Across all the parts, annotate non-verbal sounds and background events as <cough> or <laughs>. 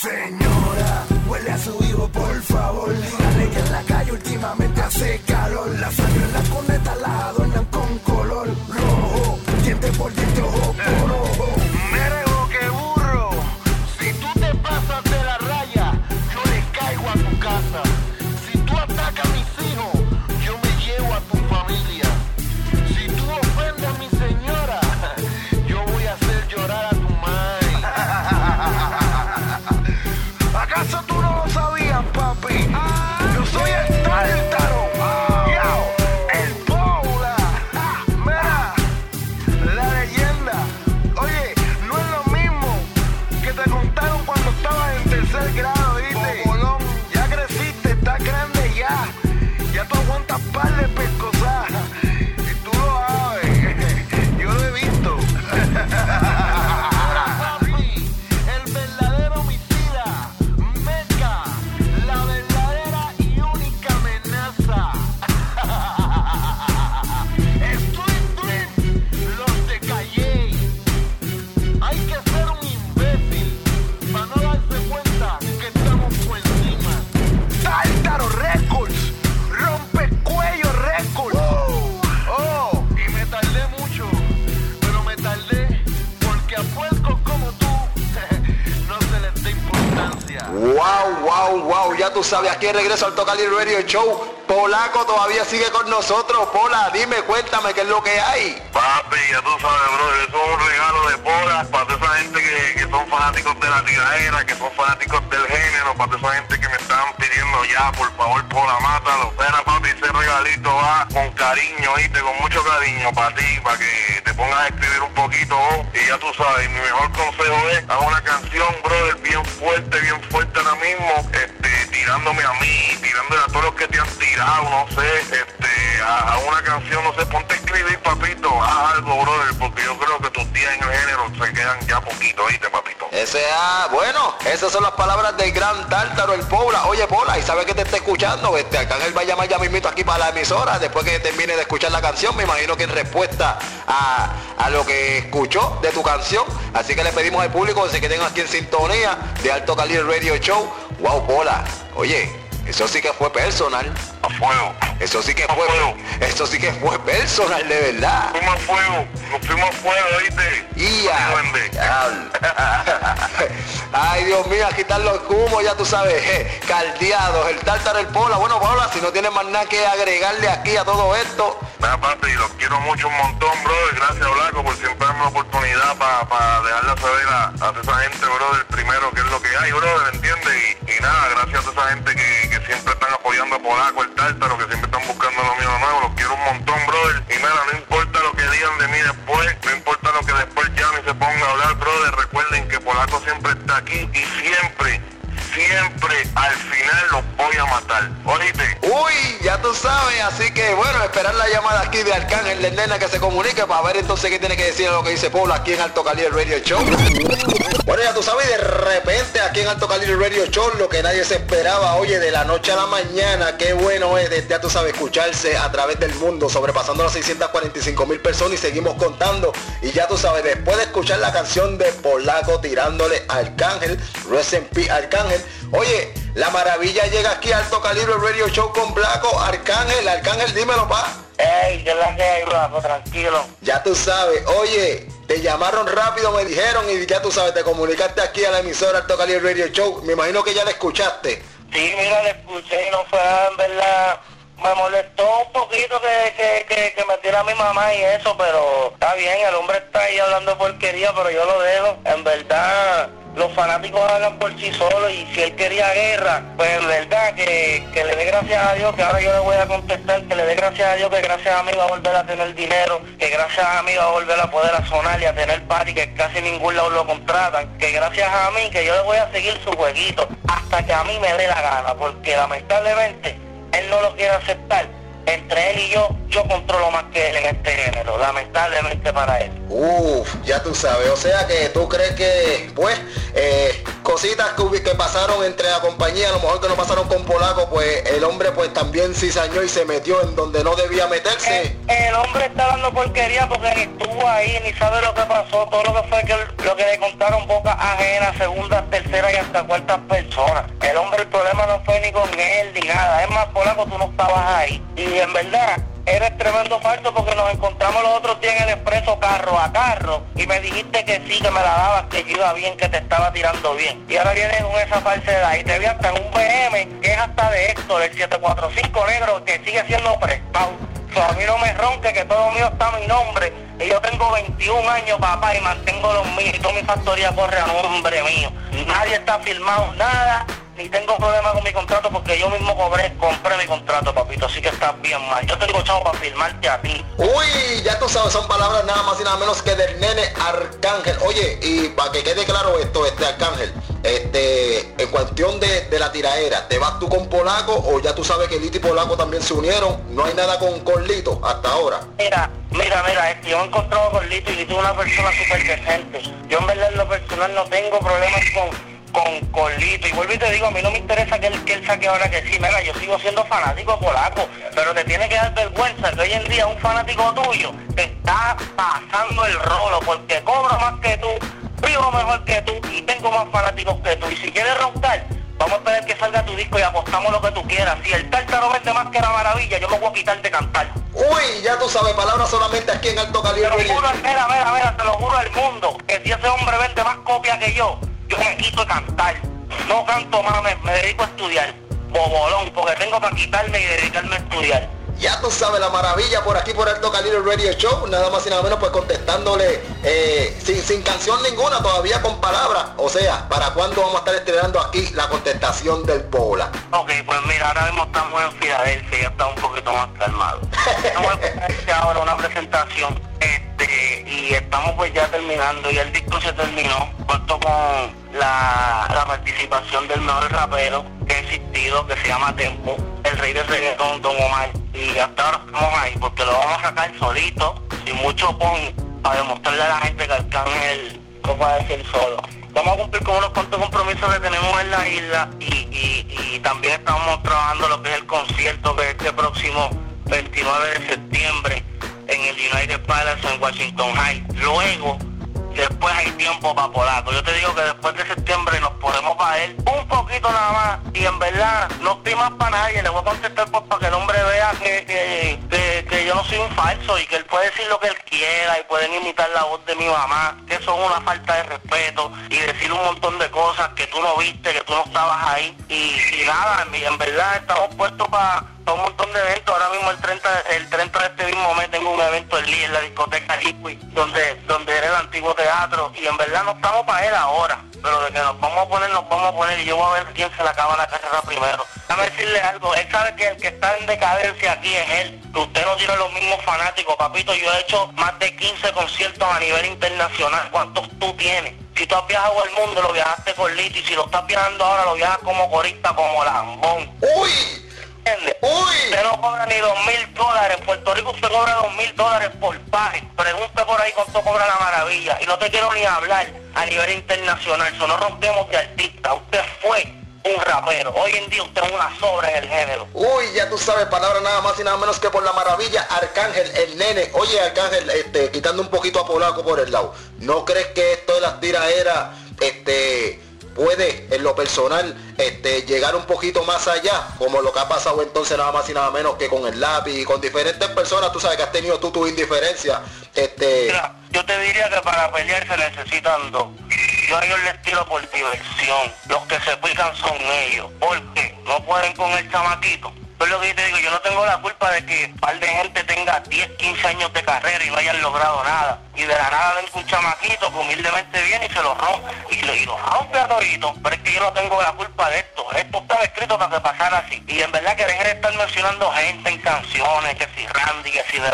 Señora, huele a su par de Wow, ya tú sabes, aquí regreso al Tocali Radio Show. Polaco todavía sigue con nosotros. Pola, dime, cuéntame qué es lo que hay. Papi, ya tú sabes, brother, eso es un regalo de pola para esa gente que, que son fanáticos de la tiradera, que son fanáticos del género, para esa gente que me están pidiendo ya, por favor, pola, mátalo. Espera, papi, ese regalito va con cariño, ¿viste? Con mucho cariño para ti, para que te pongas a escribir un poquito vos. Y ya tú sabes, mi mejor consejo es, haz una canción, brother, bien fuerte, bien fuerte ahora mismo, este, tirándome a mí, tirándole a todos los que te han tirado, no sé, este, a, a una canción, no sé, ponte a escribir, papito, haz algo, brother, porque yo creo que tus días en el género se quedan ya poquito, ¿viste, papito? Ese, ah, bueno, esas son las palabras del gran tártaro, el Pola. Oye, Pola, y sabe que te está escuchando, este, Arcángel va a llamar ya mismito aquí para la emisora, después que termine de escuchar la canción, me imagino que en respuesta a, a lo que escuchó de tu canción, así que le pedimos al público que se queden aquí en sintonía de Alto Calibre Radio Show. Wow, Pola, oye, eso sí que fue personal. A fuego. Eso sí que A fue, fuego. eso sí que fue personal, de verdad. Fuimos a fuego, nos fuimos a fuego, ¿viste? Y ya. <laughs> Ay, Dios mío, aquí están los humos, ya tú sabes, eh, caldeados, el tártaro, el pola. Bueno, Paula, si no tienes más nada que agregarle aquí a todo esto, Nada, papi, los quiero mucho un montón, brother. Gracias, Blanco, por siempre darme la oportunidad para dejarle saber a, a esa gente, brother, primero qué es lo que hay, brother, ¿entiendes? Y, y nada, gracias a esa gente que, que siempre están apoyando a Polaco, el Tártaro, que siempre están buscando lo mío nuevo. Los quiero un montón, brother. Y nada, no importa lo que digan de mí no importa lo que después y se ponga a hablar, brother. Recuerden que Polaco siempre está aquí y siempre, siempre al final los voy a matar. ¿Oíste? uy, ya tú sabes, así que bueno, esperar la llamada aquí de Arcángel de Nena que se comunique para ver entonces qué tiene que decir lo que dice Paula aquí en Alto Calibre Radio Show. Bueno, ya tú sabes, de repente aquí en Alto Calibre Radio Show, lo que nadie se esperaba, oye, de la noche a la mañana, qué bueno es, ya tú sabes, escucharse a través del mundo, sobrepasando las 645 mil personas y seguimos contando. Y ya tú sabes, después de escuchar la canción de Polaco tirándole Arcángel, Rest Peace, Arcángel, oye, la maravilla llega aquí a Alto Calibre Radio Show con Blanco, Arcángel, Arcángel, dímelo, pa. Ey, ¿qué es la que hay, Rafa? Tranquilo. Ya tú sabes, oye, te llamaron rápido, me dijeron y ya tú sabes, te comunicaste aquí a la emisora Alto Calibre Radio Show. Me imagino que ya la escuchaste. Sí, mira, le escuché y no fue, en verdad, me molestó un poquito que, que, que, que metiera a mi mamá y eso, pero está bien, el hombre está ahí hablando porquería, pero yo lo dejo. En verdad, los fanáticos hablan por sí solos y si él quería guerra, pues verdad que, que le dé gracias a Dios, que ahora yo le voy a contestar, que le dé gracias a Dios que gracias a mí va a volver a tener dinero, que gracias a mí va a volver a poder a sonar y a tener party, que casi ningún lado lo contratan, que gracias a mí que yo le voy a seguir su jueguito hasta que a mí me dé la gana, porque lamentablemente él no lo quiere aceptar. Entre él y yo, yo controlo más que él en este género, lamentablemente para él. Uf, ya tú sabes, o sea que tú crees que, pues, eh, cositas que, que pasaron entre la compañía, a lo mejor que no pasaron con Polaco, pues el hombre pues también cizañó y se metió en donde no debía meterse. El, hombre está dando porquería porque ni estuvo ahí, ni sabe lo que pasó, todo lo que fue que lo que le contaron boca ajena, segunda, tercera y hasta cuartas personas. El hombre el problema no fue ni con él ni nada. Es más, polaco, tú no estabas ahí. Y en verdad, eres tremendo falso porque nos encontramos los otros días en el expreso carro a carro y me dijiste que sí, que me la dabas, que yo iba bien, que te estaba tirando bien. Y ahora vienes con esa falsedad y te vi hasta en un BM que es hasta de Héctor, el 745 negro, que sigue siendo prestado. So, a mí no me ronque que todo mío está a mi nombre. Y yo tengo 21 años, papá, y mantengo los míos. Y toda mi factoría corre a nombre mío. Nadie está firmado nada, ni tengo problema con mi contrato porque yo mismo cobré, compré mi contrato, papito. Así que estás bien mal. Yo tengo chavo para firmarte a ti. Uy, ya tú sabes, son palabras nada más y nada menos que del nene Arcángel. Oye, y para que quede claro esto, este Arcángel, este, en cuestión de, de la tiraera, ¿te vas tú con Polaco o ya tú sabes que Lito y Polaco también se unieron? No hay nada con, con Lito hasta ahora. Mira, mira, mira, este, yo he encontrado con Lito y Lito es una persona súper decente. Yo en verdad en lo personal no tengo problemas con, con, con Lito. Y vuelvo y te digo, a mí no me interesa que él, que él saque ahora que sí. Mira, yo sigo siendo fanático polaco, pero te tiene que dar vergüenza que hoy en día un fanático tuyo te está pasando el rolo porque cobro más que tú, vivo mejor que tú y tengo más fanáticos que tú. Y si quieres roncar, Vamos a esperar que salga tu disco y apostamos lo que tú quieras. Si el tártaro vende más que la maravilla, yo me voy a quitar de cantar. Uy, ya tú sabes, palabras solamente aquí en Alto Te Calibre. lo juro, mira, mira, mira, te lo juro al mundo, que si ese hombre vende más copias que yo, yo me quito de cantar. No canto más, me, me dedico a estudiar. Bobolón, porque tengo para quitarme y dedicarme a estudiar. Ya tú sabes, la maravilla por aquí por Alto Calibre Radio Show, nada más y nada menos pues contestándole eh, sin, sin canción ninguna, todavía con palabras. O sea, ¿para cuándo vamos a estar estrenando aquí la contestación del Pola? Ok, pues mira, ahora mismo estamos en Filadelfia, ya está un poquito más calmado. En Filadelfia ahora una presentación, y estamos pues ya terminando, y el disco se terminó, cuento con la, la participación del mejor rapero que ha existido, que se llama Tempo, el rey del reggaetón, Don Omar, y hasta ahora estamos ahí, porque lo vamos a sacar solito, sin mucho pon, para demostrarle a la gente que Arcángel no puede decir solo. Vamos a cumplir con unos cuantos compromisos que tenemos en la isla y, y, y también estamos trabajando lo que es el concierto que es este próximo 29 de septiembre en el United Palace en Washington High. Luego, después hay tiempo para Polaco. Yo te digo que después de septiembre nos ponemos para un poquito nada más y en verdad no estoy más para nadie. Le voy a contestar pues, para que el hombre vea que, que, que- que yo no soy un falso y que él puede decir lo que él quiera y pueden imitar la voz de mi mamá, que eso es una falta de respeto y decir un montón de cosas que tú no viste, que tú no estabas ahí y, nada, en, verdad estamos puestos para un montón de eventos. Ahora mismo el 30, el 30 de este mismo mes tengo un evento en Lee, en la discoteca Liquid, donde, donde era el antiguo teatro. Y en verdad no estamos para él ahora. Pero de que nos vamos a poner, nos vamos a poner y yo voy a ver quién se le acaba la carrera primero. Déjame decirle algo, él sabe que el que está en decadencia aquí es él. Que usted no tiene los mismos fanáticos, papito. Yo he hecho más de 15 conciertos a nivel internacional. ¿Cuántos tú tienes? Si tú has viajado al mundo, lo viajaste con Lito. Y si lo estás viajando ahora, lo viajas como corista, como lambón. Uy, ¿Entiendes? uy. Usted no cobra ni dos mil dólares. En Puerto Rico usted cobra dos mil dólares por paje. Pregunte por ahí cuánto cobra la maravilla. Y no te quiero ni hablar a nivel internacional. Eso no rompemos de artista. Usted fue un rapero. Hoy en día usted es una sobra en el género. Uy, ya tú sabes, palabra nada más y nada menos que por la maravilla, Arcángel, el nene. Oye, Arcángel, este, quitando un poquito a Polaco por el lado, ¿no crees que esto de las tiraderas, este, puede, en lo personal, este, llegar un poquito más allá? Como lo que ha pasado entonces nada más y nada menos que con el lápiz y con diferentes personas, tú sabes que has tenido tú tu indiferencia, este... Mira, yo te diría que para pelear se necesitan dos. Yo a ellos les tiro por diversión. Los que se pican son ellos. Porque no pueden con el chamaquito. Pero lo que te digo, yo no tengo la culpa de que un par de gente tenga 10, 15 años de carrera y no hayan logrado nada. Y de la nada ven un chamaquito que humildemente viene y se lo rompe. Y lo, y lo rompe a. Pero es que yo no tengo la culpa de esto. Esto estaba escrito para que pasara así. Y en verdad que dejen de estar mencionando gente en canciones, que si Randy, que si De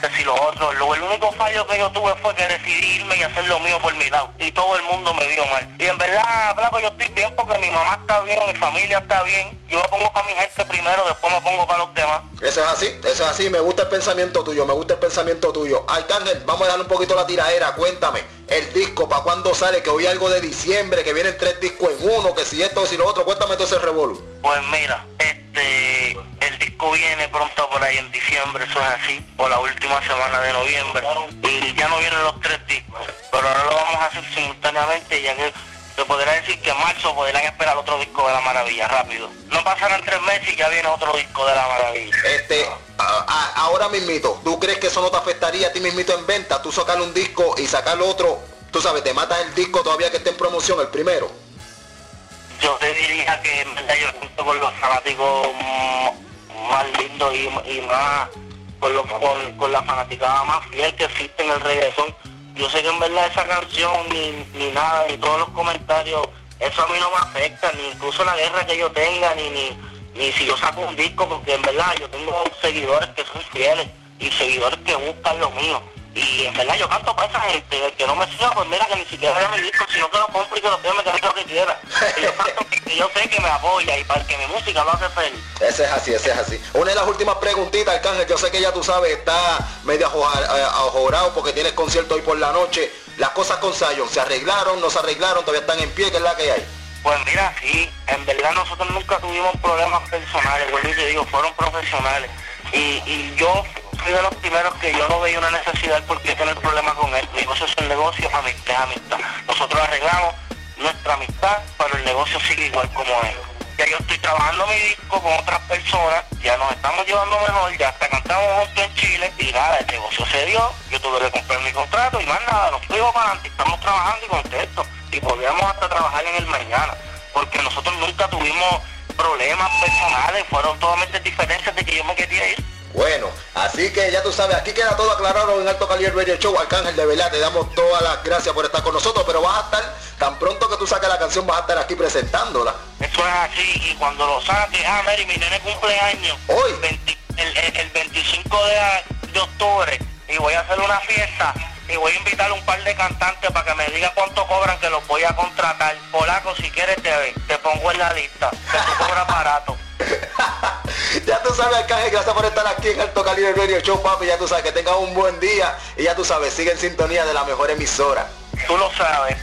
que si lo otro. Lo, el único fallo que yo tuve fue que decidí irme y hacer lo mío por mi lado. Y todo el mundo me vio mal. Y en verdad, Flaco, yo estoy bien porque mi mamá está bien, mi familia está bien. Yo me pongo para mi gente primero, después me pongo para los demás. Eso es así, eso es así, me gusta el pensamiento tuyo, me gusta el pensamiento tuyo. Arcángel, vamos a dejar un poquito la tiradera, cuéntame, el disco, ¿para cuándo sale? Que hoy algo de diciembre, que vienen tres discos en uno, que si esto, que si lo otro, cuéntame todo ese revolú. Pues mira, este, el disco viene pronto por ahí en diciembre, eso es así, por la última semana de noviembre. Y ya no vienen los tres discos, pero ahora lo vamos a hacer simultáneamente, ya que se podrá decir que en marzo podrán esperar otro disco de la maravilla, rápido. No pasarán tres meses y ya viene otro disco de la maravilla. Este, a- a- ahora mismito, ¿tú crees que eso no te afectaría a ti mismito en venta? Tú sacarle un disco y sacar otro, tú sabes, te matas el disco todavía que esté en promoción, el primero. Yo te diría que en verdad yo junto con los fanáticos mm, más lindos y, y más con, los, con, con la fanaticada más fiel que existe en el reggaetón. Yo sé que en verdad esa canción ni, ni nada, ni todos los comentarios, eso a mí no me afecta, ni incluso la guerra que yo tenga, ni, ni, ni si yo saco un disco, porque en verdad yo tengo seguidores que son fieles y seguidores que buscan lo mío. Y en verdad yo canto para esa gente, el que no me siga, pues mira que ni siquiera vea mi disco, sino que lo compre y que lo que haga lo que quiera. Y yo canto <laughs> porque yo sé que me apoya y para que mi música lo hace feliz. Ese es así, ese es así. Una de las últimas preguntitas, Arcángel, yo sé que ya tú sabes, está medio eh, ajorado porque tienes concierto hoy por la noche. Las cosas con Zion, ¿se arreglaron, no se arreglaron, todavía están en pie, que es la que hay? Pues mira, sí, en verdad nosotros nunca tuvimos problemas personales, vuelvo y te digo, fueron profesionales. Y, y yo fui de los primeros que yo no veía una necesidad por qué tener problemas con él. Mi negocio es el negocio, amistad es amistad. Nosotros arreglamos nuestra amistad, pero el negocio sigue igual como es. Ya yo estoy trabajando mi disco con otras personas, ya nos estamos llevando mejor, ya hasta cantamos juntos en Chile y nada, el negocio se dio, yo tuve que comprar mi contrato y más nada, nos fuimos para adelante, estamos trabajando y contentos y podríamos hasta trabajar en el mañana, porque nosotros nunca tuvimos problemas personales, fueron totalmente diferencias de que yo me quería ir. Bueno, así que ya tú sabes, aquí queda todo aclarado en Alto Calibre Radio Show. Arcángel, de verdad, te damos todas las gracias por estar con nosotros, pero vas a estar, tan pronto que tú saques la canción, vas a estar aquí presentándola. Eso es así, y cuando lo saque, ah, Mary, mi nene cumpleaños, Hoy. 20 el, el- el 25 de, de octubre, y voy a hacer una fiesta, y voy a invitar a un par de cantantes para que me digan cuánto cobran, que los voy a contratar. Polaco, si quieres te, te pongo en la lista, que tú cobras barato. <laughs> ya tú sabes, Arcángel, gracias por estar aquí en Alto Calibre Radio Show, papi. Ya tú sabes que tengas un buen día y ya tú sabes, sigue en sintonía de la mejor emisora. Tú lo sabes.